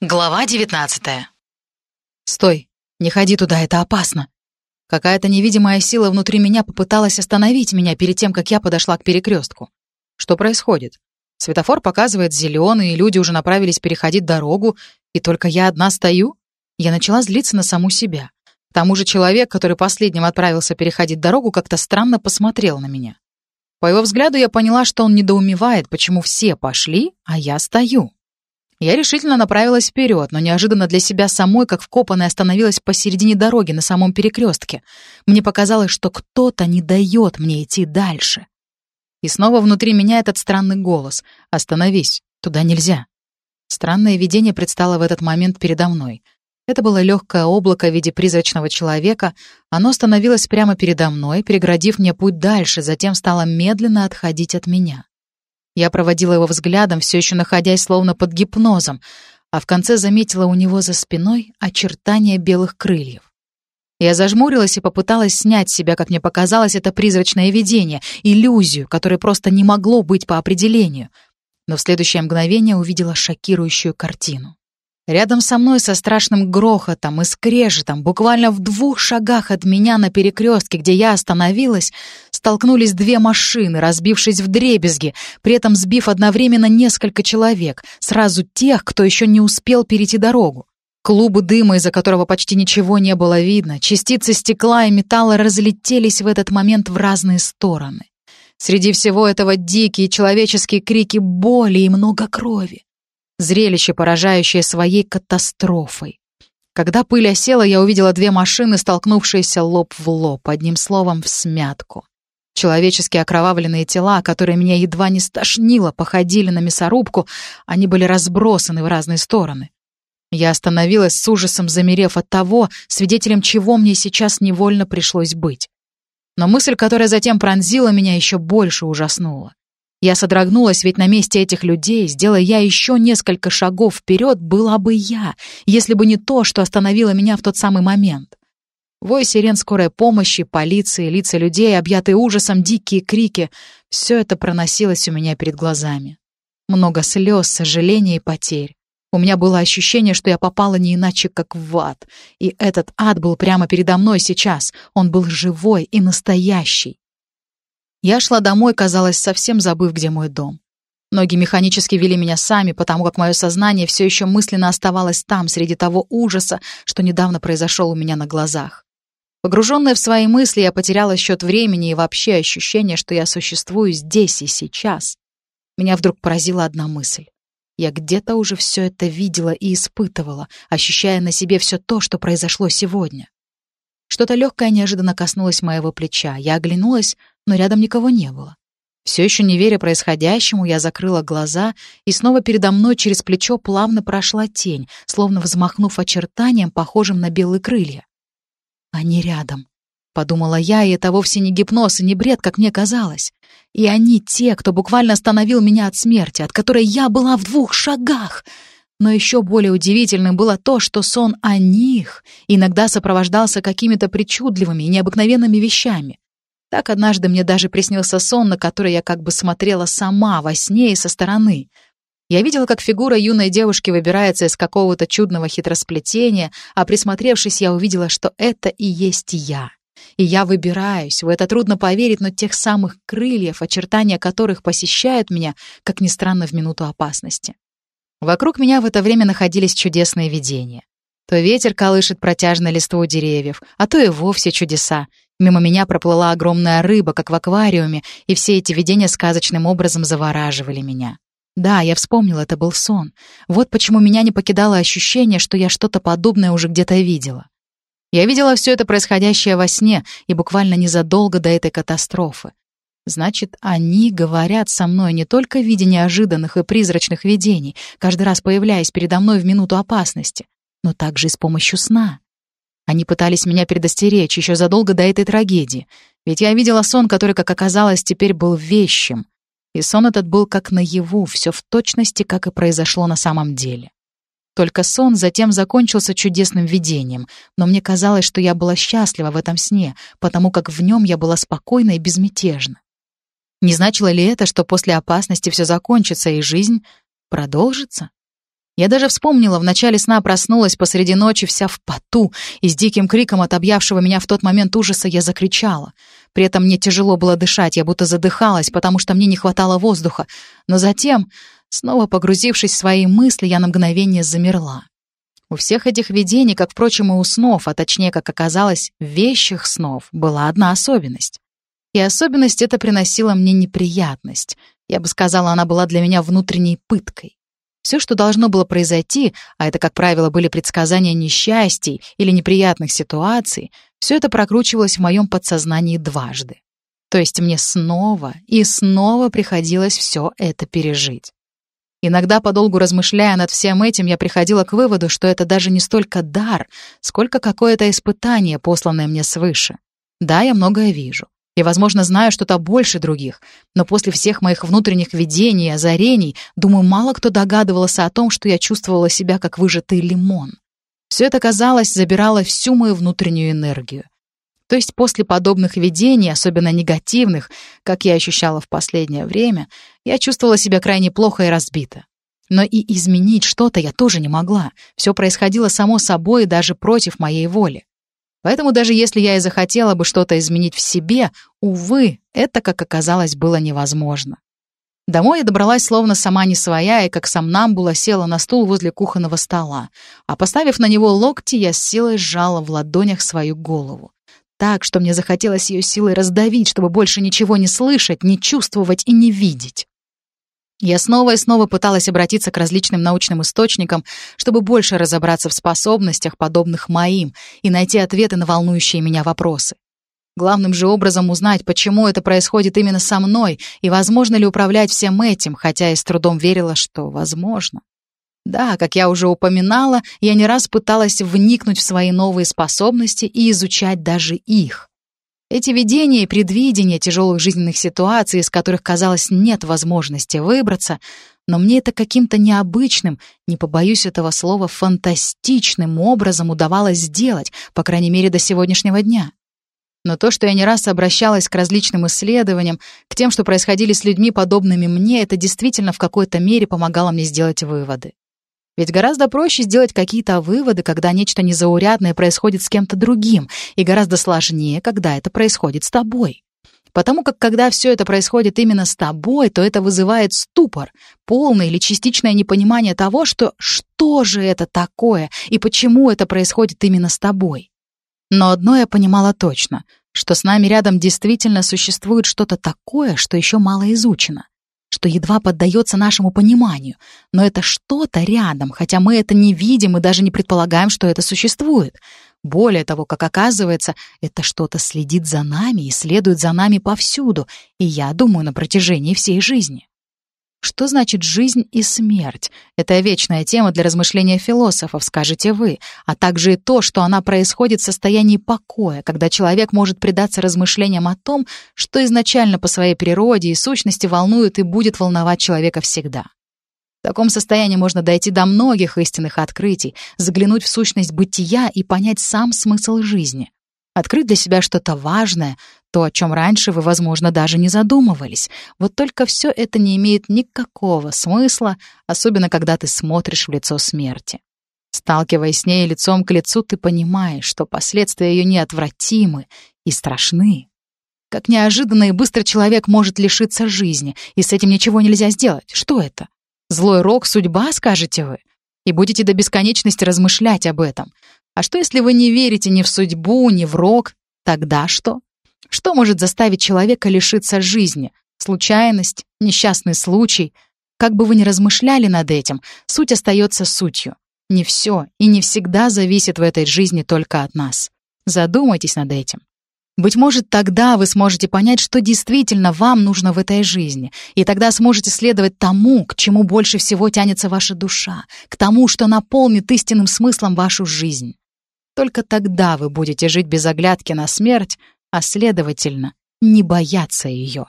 Глава 19 «Стой! Не ходи туда, это опасно!» Какая-то невидимая сила внутри меня попыталась остановить меня перед тем, как я подошла к перекрестку. Что происходит? Светофор показывает зеленый, и люди уже направились переходить дорогу, и только я одна стою? Я начала злиться на саму себя. К тому же человек, который последним отправился переходить дорогу, как-то странно посмотрел на меня. По его взгляду я поняла, что он недоумевает, почему все пошли, а я стою. Я решительно направилась вперед, но неожиданно для себя самой, как вкопанная, остановилась посередине дороги на самом перекрестке. Мне показалось, что кто-то не дает мне идти дальше. И снова внутри меня этот странный голос. «Остановись, туда нельзя». Странное видение предстало в этот момент передо мной. Это было легкое облако в виде призрачного человека. Оно становилось прямо передо мной, переградив мне путь дальше, затем стало медленно отходить от меня. Я проводила его взглядом, все еще находясь словно под гипнозом, а в конце заметила у него за спиной очертания белых крыльев. Я зажмурилась и попыталась снять с себя, как мне показалось, это призрачное видение, иллюзию, которой просто не могло быть по определению. Но в следующее мгновение увидела шокирующую картину. Рядом со мной со страшным грохотом и скрежетом, буквально в двух шагах от меня на перекрестке, где я остановилась, столкнулись две машины, разбившись в дребезги, при этом сбив одновременно несколько человек, сразу тех, кто еще не успел перейти дорогу. Клубы дыма, из-за которого почти ничего не было видно, частицы стекла и металла разлетелись в этот момент в разные стороны. Среди всего этого дикие человеческие крики боли и много крови. Зрелище, поражающее своей катастрофой. Когда пыль осела, я увидела две машины, столкнувшиеся лоб в лоб, одним словом, в смятку. Человеческие окровавленные тела, которые меня едва не стошнило, походили на мясорубку, они были разбросаны в разные стороны. Я остановилась с ужасом, замерев от того, свидетелем чего мне сейчас невольно пришлось быть. Но мысль, которая затем пронзила меня, еще больше ужаснула. Я содрогнулась, ведь на месте этих людей, сделая я еще несколько шагов вперед, была бы я, если бы не то, что остановило меня в тот самый момент. Вой сирен скорой помощи, полиции, лица людей, объятые ужасом, дикие крики — все это проносилось у меня перед глазами. Много слез, сожаления и потерь. У меня было ощущение, что я попала не иначе, как в ад. И этот ад был прямо передо мной сейчас. Он был живой и настоящий. Я шла домой, казалось, совсем забыв, где мой дом. Ноги механически вели меня сами, потому как мое сознание все еще мысленно оставалось там, среди того ужаса, что недавно произошел у меня на глазах. Погруженная в свои мысли, я потеряла счет времени и вообще ощущение, что я существую здесь и сейчас. Меня вдруг поразила одна мысль. Я где-то уже все это видела и испытывала, ощущая на себе все то, что произошло сегодня. Что-то легкое неожиданно коснулось моего плеча. Я оглянулась, но рядом никого не было. Все еще не веря происходящему, я закрыла глаза, и снова передо мной через плечо плавно прошла тень, словно взмахнув очертанием, похожим на белые крылья. «Они рядом», — подумала я, и это вовсе не гипноз и не бред, как мне казалось. И они те, кто буквально остановил меня от смерти, от которой я была в двух шагах. Но еще более удивительным было то, что сон о них иногда сопровождался какими-то причудливыми и необыкновенными вещами. Так однажды мне даже приснился сон, на который я как бы смотрела сама во сне и со стороны. Я видела, как фигура юной девушки выбирается из какого-то чудного хитросплетения, а присмотревшись, я увидела, что это и есть я. И я выбираюсь, в это трудно поверить, но тех самых крыльев, очертания которых посещают меня, как ни странно, в минуту опасности. Вокруг меня в это время находились чудесные видения. То ветер колышет протяжно листву деревьев, а то и вовсе чудеса. Мимо меня проплыла огромная рыба, как в аквариуме, и все эти видения сказочным образом завораживали меня. Да, я вспомнила, это был сон. Вот почему меня не покидало ощущение, что я что-то подобное уже где-то видела. Я видела все это происходящее во сне и буквально незадолго до этой катастрофы. Значит, они говорят со мной не только в виде неожиданных и призрачных видений, каждый раз появляясь передо мной в минуту опасности, но также и с помощью сна. Они пытались меня предостеречь еще задолго до этой трагедии, ведь я видела сон, который, как оказалось, теперь был вещим. И сон этот был как наяву, все в точности, как и произошло на самом деле. Только сон затем закончился чудесным видением, но мне казалось, что я была счастлива в этом сне, потому как в нем я была спокойна и безмятежна. Не значило ли это, что после опасности все закончится и жизнь продолжится? Я даже вспомнила, в начале сна проснулась посреди ночи вся в поту, и с диким криком от объявшего меня в тот момент ужаса я закричала. При этом мне тяжело было дышать, я будто задыхалась, потому что мне не хватало воздуха. Но затем, снова погрузившись в свои мысли, я на мгновение замерла. У всех этих видений, как, впрочем, и у снов, а точнее, как оказалось, вещих снов, была одна особенность. И особенность эта приносила мне неприятность. Я бы сказала, она была для меня внутренней пыткой. Все, что должно было произойти, а это, как правило, были предсказания несчастий или неприятных ситуаций, все это прокручивалось в моем подсознании дважды. То есть мне снова и снова приходилось все это пережить. Иногда, подолгу размышляя над всем этим, я приходила к выводу, что это даже не столько дар, сколько какое-то испытание, посланное мне свыше. Да, я многое вижу. И, возможно, знаю что-то больше других, но после всех моих внутренних видений и озарений, думаю, мало кто догадывался о том, что я чувствовала себя как выжатый лимон. Все это, казалось, забирало всю мою внутреннюю энергию. То есть после подобных видений, особенно негативных, как я ощущала в последнее время, я чувствовала себя крайне плохо и разбито. Но и изменить что-то я тоже не могла. Все происходило само собой и даже против моей воли. Поэтому даже если я и захотела бы что-то изменить в себе, увы, это, как оказалось, было невозможно. Домой я добралась словно сама не своя, и как сам намбула села на стул возле кухонного стола, а поставив на него локти, я с силой сжала в ладонях свою голову. Так, что мне захотелось ее силой раздавить, чтобы больше ничего не слышать, не чувствовать и не видеть. Я снова и снова пыталась обратиться к различным научным источникам, чтобы больше разобраться в способностях, подобных моим, и найти ответы на волнующие меня вопросы. Главным же образом узнать, почему это происходит именно со мной, и возможно ли управлять всем этим, хотя и с трудом верила, что возможно. Да, как я уже упоминала, я не раз пыталась вникнуть в свои новые способности и изучать даже их. Эти видения и предвидения тяжелых жизненных ситуаций, из которых, казалось, нет возможности выбраться, но мне это каким-то необычным, не побоюсь этого слова, фантастичным образом удавалось сделать, по крайней мере, до сегодняшнего дня. Но то, что я не раз обращалась к различным исследованиям, к тем, что происходили с людьми, подобными мне, это действительно в какой-то мере помогало мне сделать выводы. Ведь гораздо проще сделать какие-то выводы, когда нечто незаурядное происходит с кем-то другим, и гораздо сложнее, когда это происходит с тобой. Потому как когда все это происходит именно с тобой, то это вызывает ступор, полное или частичное непонимание того, что что же это такое и почему это происходит именно с тобой. Но одно я понимала точно, что с нами рядом действительно существует что-то такое, что еще мало изучено что едва поддается нашему пониманию, но это что-то рядом, хотя мы это не видим и даже не предполагаем, что это существует. Более того, как оказывается, это что-то следит за нами и следует за нами повсюду, и я думаю, на протяжении всей жизни. Что значит жизнь и смерть? Это вечная тема для размышления философов, скажете вы, а также и то, что она происходит в состоянии покоя, когда человек может предаться размышлениям о том, что изначально по своей природе и сущности волнует и будет волновать человека всегда. В таком состоянии можно дойти до многих истинных открытий, заглянуть в сущность бытия и понять сам смысл жизни открыть для себя что-то важное, то, о чем раньше вы, возможно, даже не задумывались. Вот только все это не имеет никакого смысла, особенно когда ты смотришь в лицо смерти. Сталкиваясь с ней лицом к лицу, ты понимаешь, что последствия ее неотвратимы и страшны. Как неожиданно и быстро человек может лишиться жизни, и с этим ничего нельзя сделать. Что это? Злой рок, судьба, скажете вы? И будете до бесконечности размышлять об этом. А что, если вы не верите ни в судьбу, ни в рок? Тогда что? Что может заставить человека лишиться жизни? Случайность, несчастный случай? Как бы вы ни размышляли над этим, суть остается сутью. Не все и не всегда зависит в этой жизни только от нас. Задумайтесь над этим. Быть может, тогда вы сможете понять, что действительно вам нужно в этой жизни, и тогда сможете следовать тому, к чему больше всего тянется ваша душа, к тому, что наполнит истинным смыслом вашу жизнь. Только тогда вы будете жить без оглядки на смерть, а, следовательно, не бояться ее.